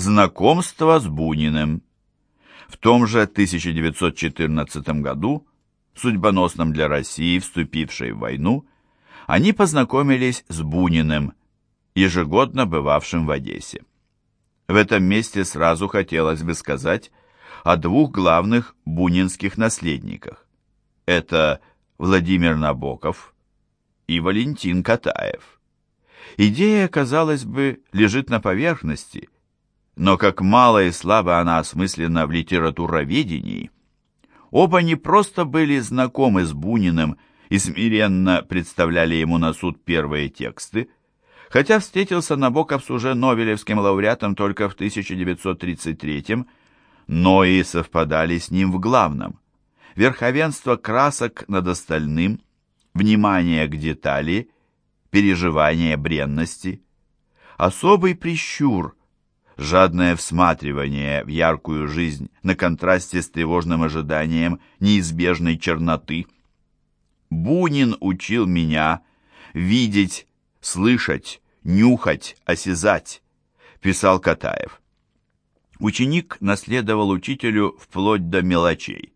Знакомство с Буниным. В том же 1914 году, судьбоносном для России, вступившей в войну, они познакомились с Буниным, ежегодно бывавшим в Одессе. В этом месте сразу хотелось бы сказать о двух главных бунинских наследниках. Это Владимир Набоков и Валентин Катаев. Идея, казалось бы, лежит на поверхности, но как мало и слабо она осмыслена в литературоведении. Оба не просто были знакомы с Буниным и смиренно представляли ему на суд первые тексты, хотя встретился Набоков с уже Нобелевским лауреатом только в 1933 но и совпадали с ним в главном. Верховенство красок над остальным, внимание к детали, переживание бренности, особый прищур, жадное всматривание в яркую жизнь на контрасте с тревожным ожиданием неизбежной черноты. Бунин учил меня видеть слышать, нюхать, осязать», — писал Катаев. Ученик наследовал учителю вплоть до мелочей.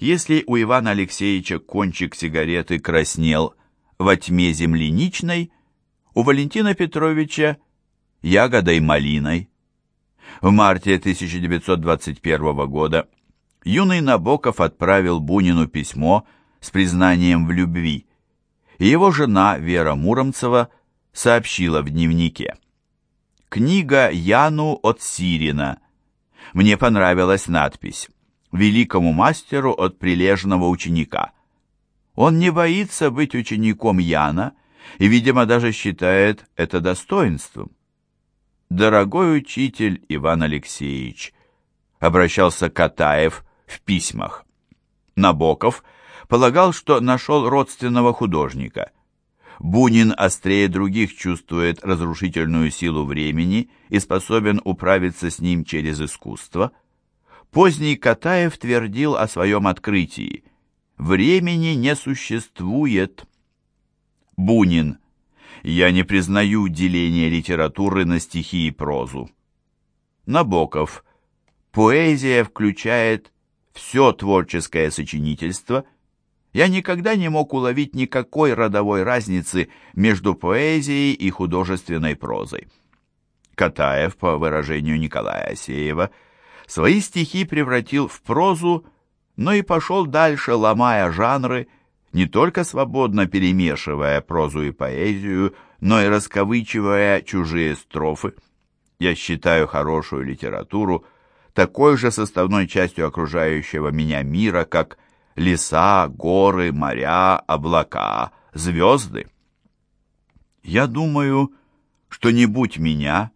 Если у Ивана Алексеевича кончик сигареты краснел во тьме земляничной, у Валентина Петровича ягодой малиной. В марте 1921 года юный Набоков отправил Бунину письмо с признанием в любви его жена Вера Муромцева сообщила в дневнике. Книга Яну от Сирина. Мне понравилась надпись «Великому мастеру от прилежного ученика». Он не боится быть учеником Яна и, видимо, даже считает это достоинством. «Дорогой учитель Иван Алексеевич», — обращался Катаев в письмах. Набоков — полагал, что нашел родственного художника. Бунин острее других чувствует разрушительную силу времени и способен управиться с ним через искусство. Поздний Катаев твердил о своем открытии «Времени не существует». Бунин «Я не признаю деления литературы на стихи и прозу». Набоков «Поэзия включает все творческое сочинительство – я никогда не мог уловить никакой родовой разницы между поэзией и художественной прозой. Катаев, по выражению Николая Асеева, свои стихи превратил в прозу, но и пошел дальше, ломая жанры, не только свободно перемешивая прозу и поэзию, но и расковычивая чужие строфы. Я считаю хорошую литературу такой же составной частью окружающего меня мира, как леса, горы, моря, облака, звезды. Я думаю, что не будь меня,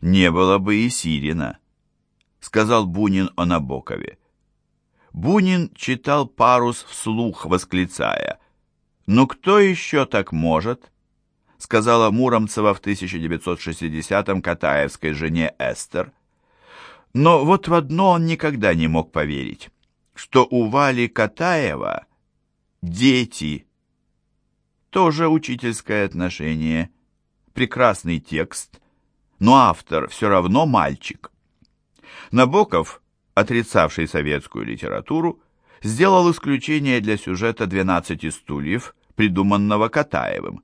не было бы и Сирина, сказал Бунин о Набокове. Бунин читал парус вслух, восклицая, «Ну кто еще так может?» сказала Муромцева в 1960-м Катаевской жене Эстер. Но вот в одно он никогда не мог поверить что у Вали Катаева дети. Тоже учительское отношение, прекрасный текст, но автор все равно мальчик. Набоков, отрицавший советскую литературу, сделал исключение для сюжета «12 стульев», придуманного Катаевым,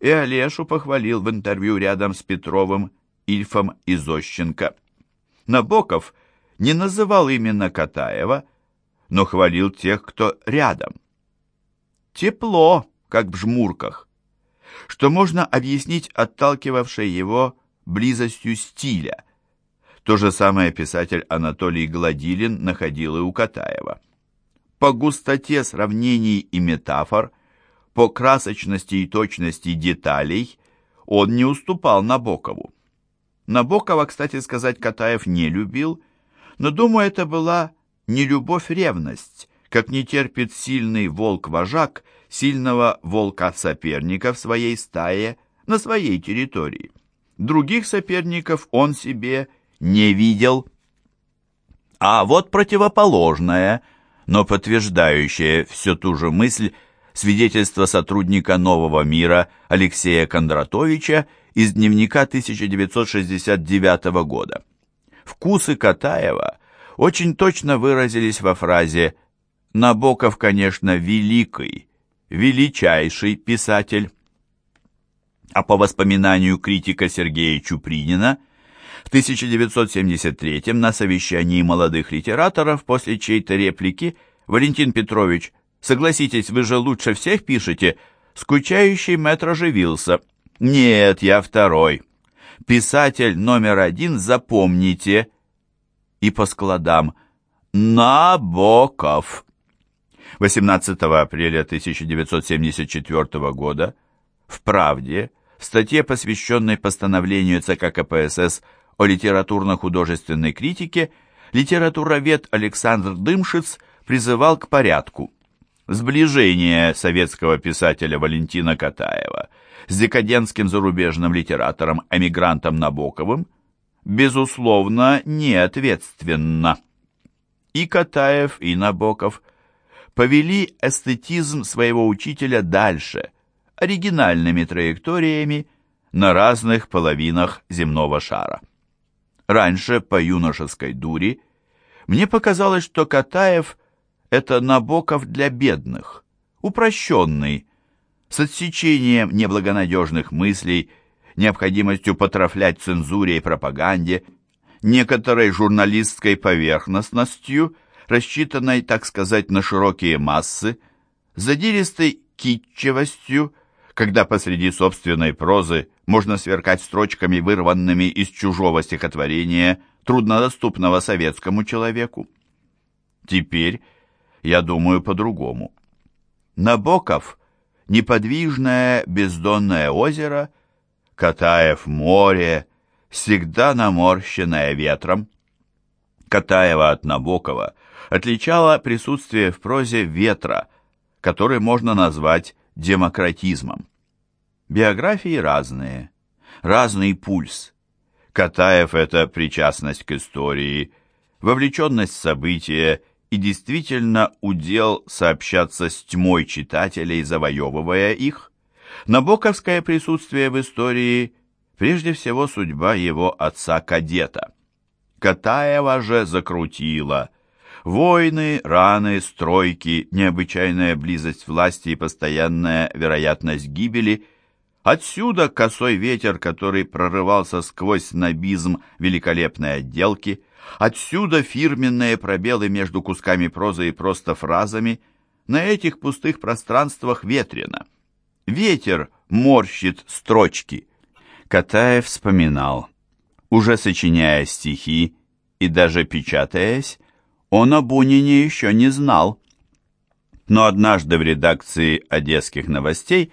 и Олешу похвалил в интервью рядом с Петровым, Ильфом и Зощенко. Набоков не называл именно Катаева, но хвалил тех, кто рядом. Тепло, как в жмурках, что можно объяснить отталкивавшей его близостью стиля. То же самое писатель Анатолий Гладилин находил и у Катаева. По густоте сравнений и метафор, по красочности и точности деталей он не уступал Набокову. Набокова, кстати сказать, Катаев не любил, но, думаю, это была не любовь-ревность, как не терпит сильный волк-вожак сильного волка-соперника в своей стае на своей территории. Других соперников он себе не видел. А вот противоположное, но подтверждающее всю ту же мысль, свидетельство сотрудника «Нового мира» Алексея Кондратовича из дневника 1969 года. Вкусы Катаева очень точно выразились во фразе «Набоков, конечно, великий, величайший писатель». А по воспоминанию критика Сергея Чупринина, в 1973 на совещании молодых литераторов после чьей-то реплики Валентин Петрович «Согласитесь, вы же лучше всех пишете», скучающий мэтр оживился. «Нет, я второй. Писатель номер один, запомните». И по складам «Набоков». 18 апреля 1974 года в «Правде» в статье, посвященной постановлению ЦК КПСС о литературно-художественной критике, литературовед Александр Дымшиц призывал к порядку. Сближение советского писателя Валентина Катаева с декадентским зарубежным литератором-эмигрантом Набоковым безусловно, не ответственно. И Катаев, и Набоков повели эстетизм своего учителя дальше – оригинальными траекториями на разных половинах земного шара. Раньше, по юношеской дури, мне показалось, что Катаев – это Набоков для бедных, упрощенный, с отсечением неблагонадежных мыслей, необходимостью потрафлять цензуре и пропаганде, некоторой журналистской поверхностностью, рассчитанной, так сказать, на широкие массы, задиристой китчевостью, когда посреди собственной прозы можно сверкать строчками, вырванными из чужого стихотворения, труднодоступного советскому человеку. Теперь я думаю по-другому. Набоков — неподвижное бездонное озеро, Катаев — море, всегда наморщенное ветром. Катаева от Набокова отличало присутствие в прозе ветра, который можно назвать демократизмом. Биографии разные, разный пульс. Катаев – это причастность к истории, вовлеченность в события и действительно удел сообщаться с тьмой читателей, завоевывая их. Набоковское присутствие в истории – прежде всего судьба его отца-кадета. Катаева же закрутила – Войны, раны, стройки, необычайная близость власти и постоянная вероятность гибели – Отсюда косой ветер, который прорывался сквозь снобизм великолепной отделки, отсюда фирменные пробелы между кусками прозы и просто фразами. На этих пустых пространствах ветрено. Ветер морщит строчки. Катаев вспоминал. Уже сочиняя стихи и даже печатаясь, он о Бунине еще не знал. Но однажды в редакции «Одесских новостей»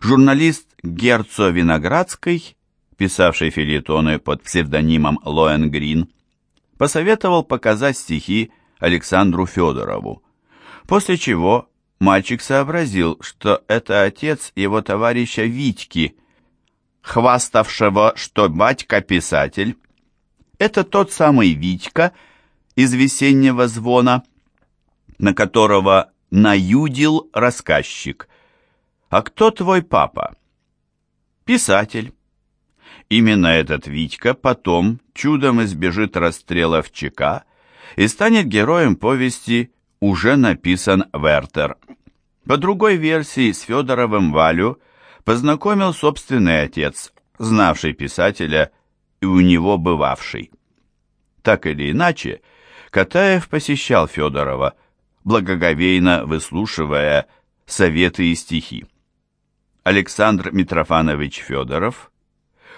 журналист Герцо Виноградский, писавший филитоны под псевдонимом Лоэн Грин, посоветовал показать стихи Александру Федорову, после чего мальчик сообразил, что это отец его товарища Витьки, хваставшего, что батька писатель. Это тот самый Витька, из весеннего звона, на которого наюдил рассказчик. «А кто твой папа?» «Писатель». Именно этот Витька потом чудом избежит расстрела в ЧК и станет героем повести «Уже написан Вертер». По другой версии, с Федоровым Валю познакомил собственный отец, знавший писателя и у него бывавший. Так или иначе, Катаев посещал Федорова, благоговейно выслушивая советы и стихи. Александр Митрофанович Федоров,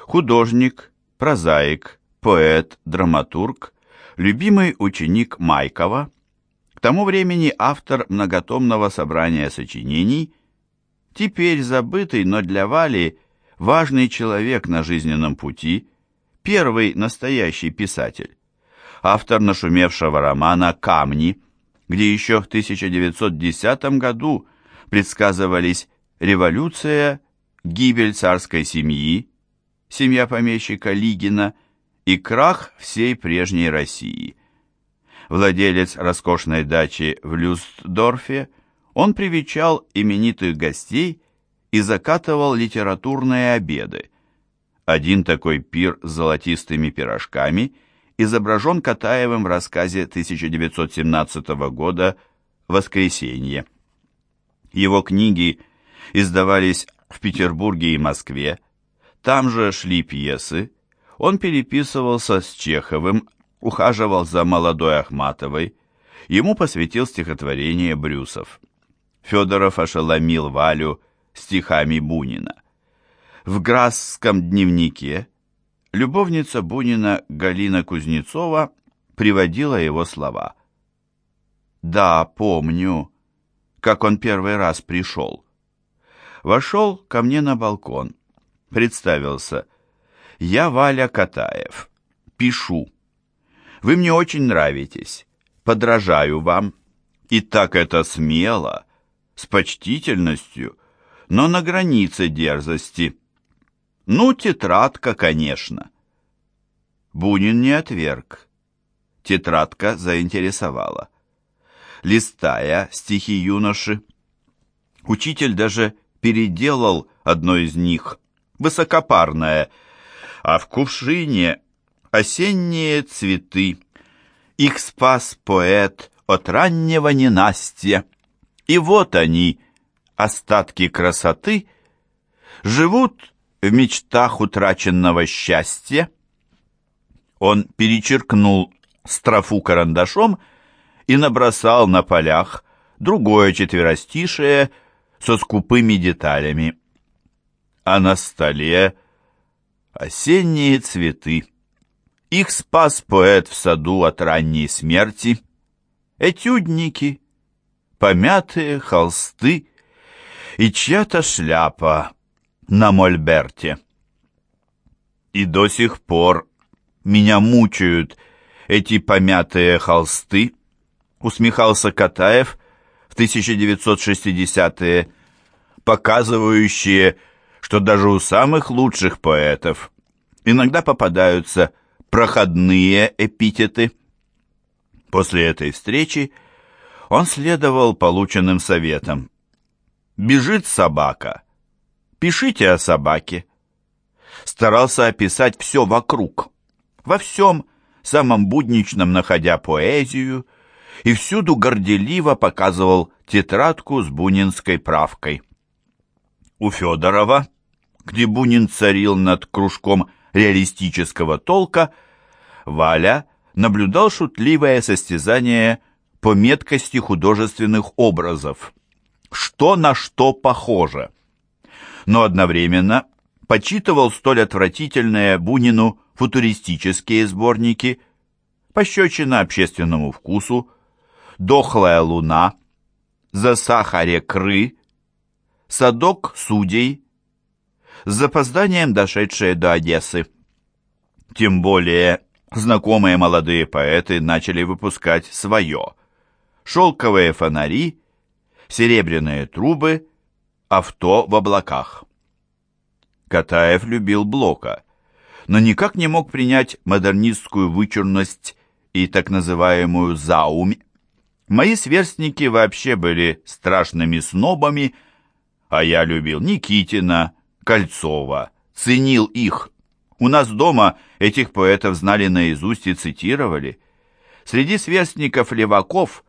художник, прозаик, поэт, драматург, любимый ученик Майкова, к тому времени автор многотомного собрания сочинений, теперь забытый, но для Вали важный человек на жизненном пути, первый настоящий писатель автор нашумевшего романа «Камни», где еще в 1910 году предсказывались революция, гибель царской семьи, семья помещика Лигина и крах всей прежней России. Владелец роскошной дачи в Люстдорфе, он привечал именитых гостей и закатывал литературные обеды. Один такой пир с золотистыми пирожками – изображен Катаевым в рассказе 1917 года «Воскресенье». Его книги издавались в Петербурге и Москве, там же шли пьесы, он переписывался с Чеховым, ухаживал за молодой Ахматовой, ему посвятил стихотворение Брюсов. Федоров ошеломил Валю стихами Бунина. В Грасском дневнике любовница Бунина Галина Кузнецова приводила его слова. «Да, помню, как он первый раз пришел. Вошел ко мне на балкон, представился. Я Валя Катаев, пишу. Вы мне очень нравитесь, подражаю вам. И так это смело, с почтительностью, но на границе дерзости». Ну, тетрадка, конечно. Бунин не отверг. Тетрадка заинтересовала. Листая стихи юноши, учитель даже переделал одно из них, высокопарное, а в кувшине осенние цветы. Их спас поэт от раннего ненастья. И вот они, остатки красоты, живут в мечтах утраченного счастья. Он перечеркнул строфу карандашом и набросал на полях другое четверостишее со скупыми деталями. А на столе осенние цветы. Их спас поэт в саду от ранней смерти. Этюдники, помятые холсты и чья-то шляпа на мольберте. И до сих пор меня мучают эти помятые холсты, усмехался Катаев в 1960-е, показывающие, что даже у самых лучших поэтов иногда попадаются проходные эпитеты. После этой встречи он следовал полученным советам. Бежит собака, Пишите о собаке. Старался описать все вокруг, во всем самом будничном находя поэзию, и всюду горделиво показывал тетрадку с бунинской правкой. У Федорова, где Бунин царил над кружком реалистического толка, Валя наблюдал шутливое состязание по меткости художественных образов. Что на что похоже – но одновременно почитывал столь отвратительные Бунину футуристические сборники «Пощечина общественному вкусу», «Дохлая луна», «За сахаре кры», «Садок судей», с запозданием дошедшие до Одессы. Тем более знакомые молодые поэты начали выпускать свое. Шелковые фонари, серебряные трубы авто в облаках. Катаев любил Блока, но никак не мог принять модернистскую вычурность и так называемую заумь. Мои сверстники вообще были страшными снобами, а я любил Никитина, Кольцова, ценил их. У нас дома этих поэтов знали наизусть и цитировали. Среди сверстников леваков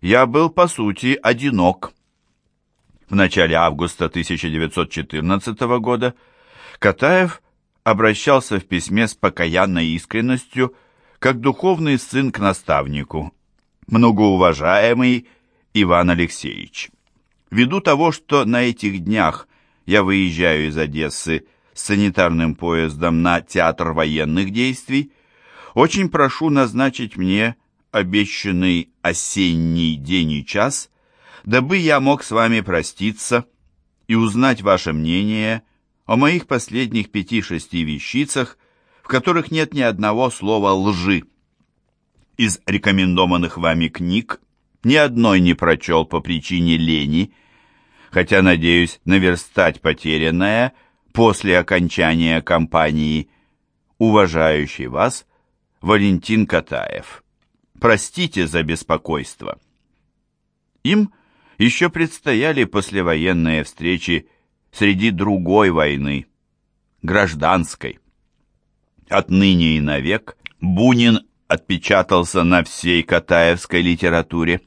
я был, по сути, одинок. В начале августа 1914 года Катаев обращался в письме с покаянной искренностью как духовный сын к наставнику, многоуважаемый Иван Алексеевич. Ввиду того, что на этих днях я выезжаю из Одессы с санитарным поездом на театр военных действий, очень прошу назначить мне обещанный осенний день и час дабы я мог с вами проститься и узнать ваше мнение о моих последних пяти-шести вещицах, в которых нет ни одного слова лжи. Из рекомендованных вами книг ни одной не прочел по причине лени, хотя надеюсь наверстать потерянное после окончания кампании. Уважающий вас, Валентин Катаев. Простите за беспокойство. Им еще предстояли послевоенные встречи среди другой войны, гражданской. Отныне и навек Бунин отпечатался на всей катаевской литературе.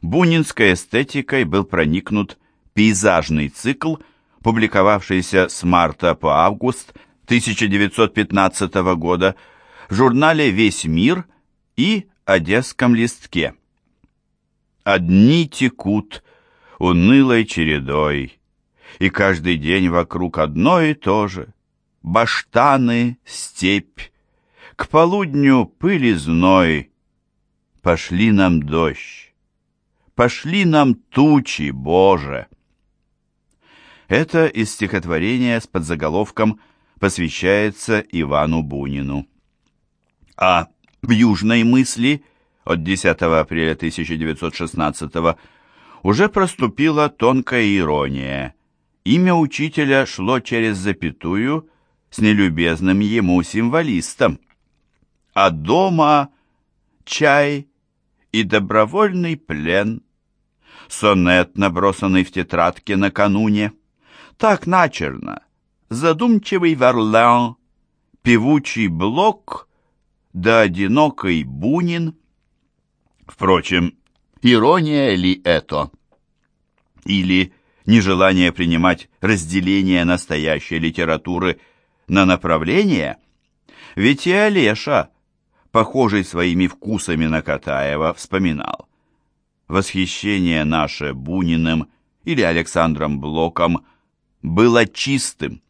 Бунинской эстетикой был проникнут пейзажный цикл, публиковавшийся с марта по август 1915 года в журнале «Весь мир» и «Одесском листке». Одни текут унылой чередой, и каждый день вокруг одно и то же. Баштаны, степь, к полудню пыли зной. Пошли нам дождь, пошли нам тучи, Боже. Это из стихотворения с подзаголовком посвящается Ивану Бунину. А в «Южной мысли» от 10 апреля 1916 уже проступила тонкая ирония. Имя учителя шло через запятую с нелюбезным ему символистом а дома чай и добровольный плен. Сонет, набросанный в тетрадке накануне. Так начерно. Задумчивый Верлен, певучий Блок, да одинокий Бунин. Впрочем, ирония ли это? Или нежелание принимать разделение настоящей литературы на направления? Ведь и Олеша похожий своими вкусами на Катаева, вспоминал. Восхищение наше Буниным или Александром Блоком было чистым.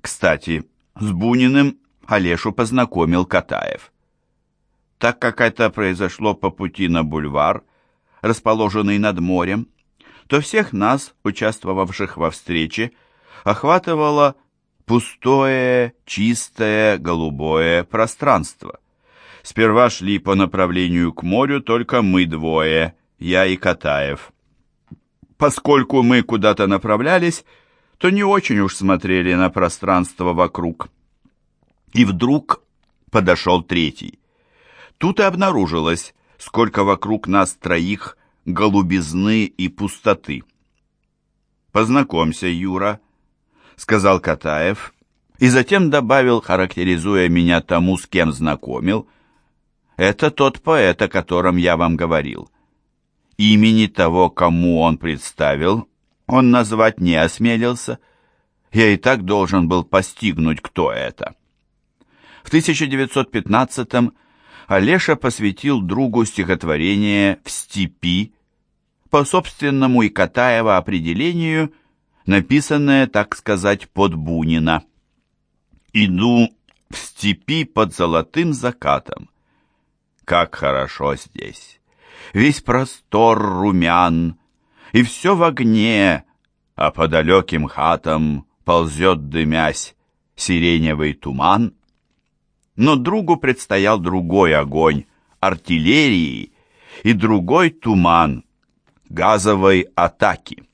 Кстати, с Буниным Олешу познакомил Катаев. Так как это произошло по пути на бульвар, расположенный над морем, то всех нас, участвовавших во встрече, охватывало пустое, чистое, голубое пространство. Сперва шли по направлению к морю только мы двое, я и Катаев. Поскольку мы куда-то направлялись, то не очень уж смотрели на пространство вокруг. И вдруг подошел третий. Тут и обнаружилось, сколько вокруг нас троих голубизны и пустоты. «Познакомься, Юра», — сказал Катаев, и затем добавил, характеризуя меня тому, с кем знакомил, это тот поэт, о котором я вам говорил. Имени того, кому он представил, он назвать не осмелился. Я и так должен был постигнуть, кто это. В 1915-м Олеша посвятил другу стихотворение «В степи», по собственному и Катаева определению, написанное, так сказать, под Бунина. «Иду в степи под золотым закатом, как хорошо здесь! Весь простор румян, и все в огне, а по далеким хатам ползет дымясь сиреневый туман. Но другу предстоял другой огонь, артиллерии, и другой туман, газовой атаки.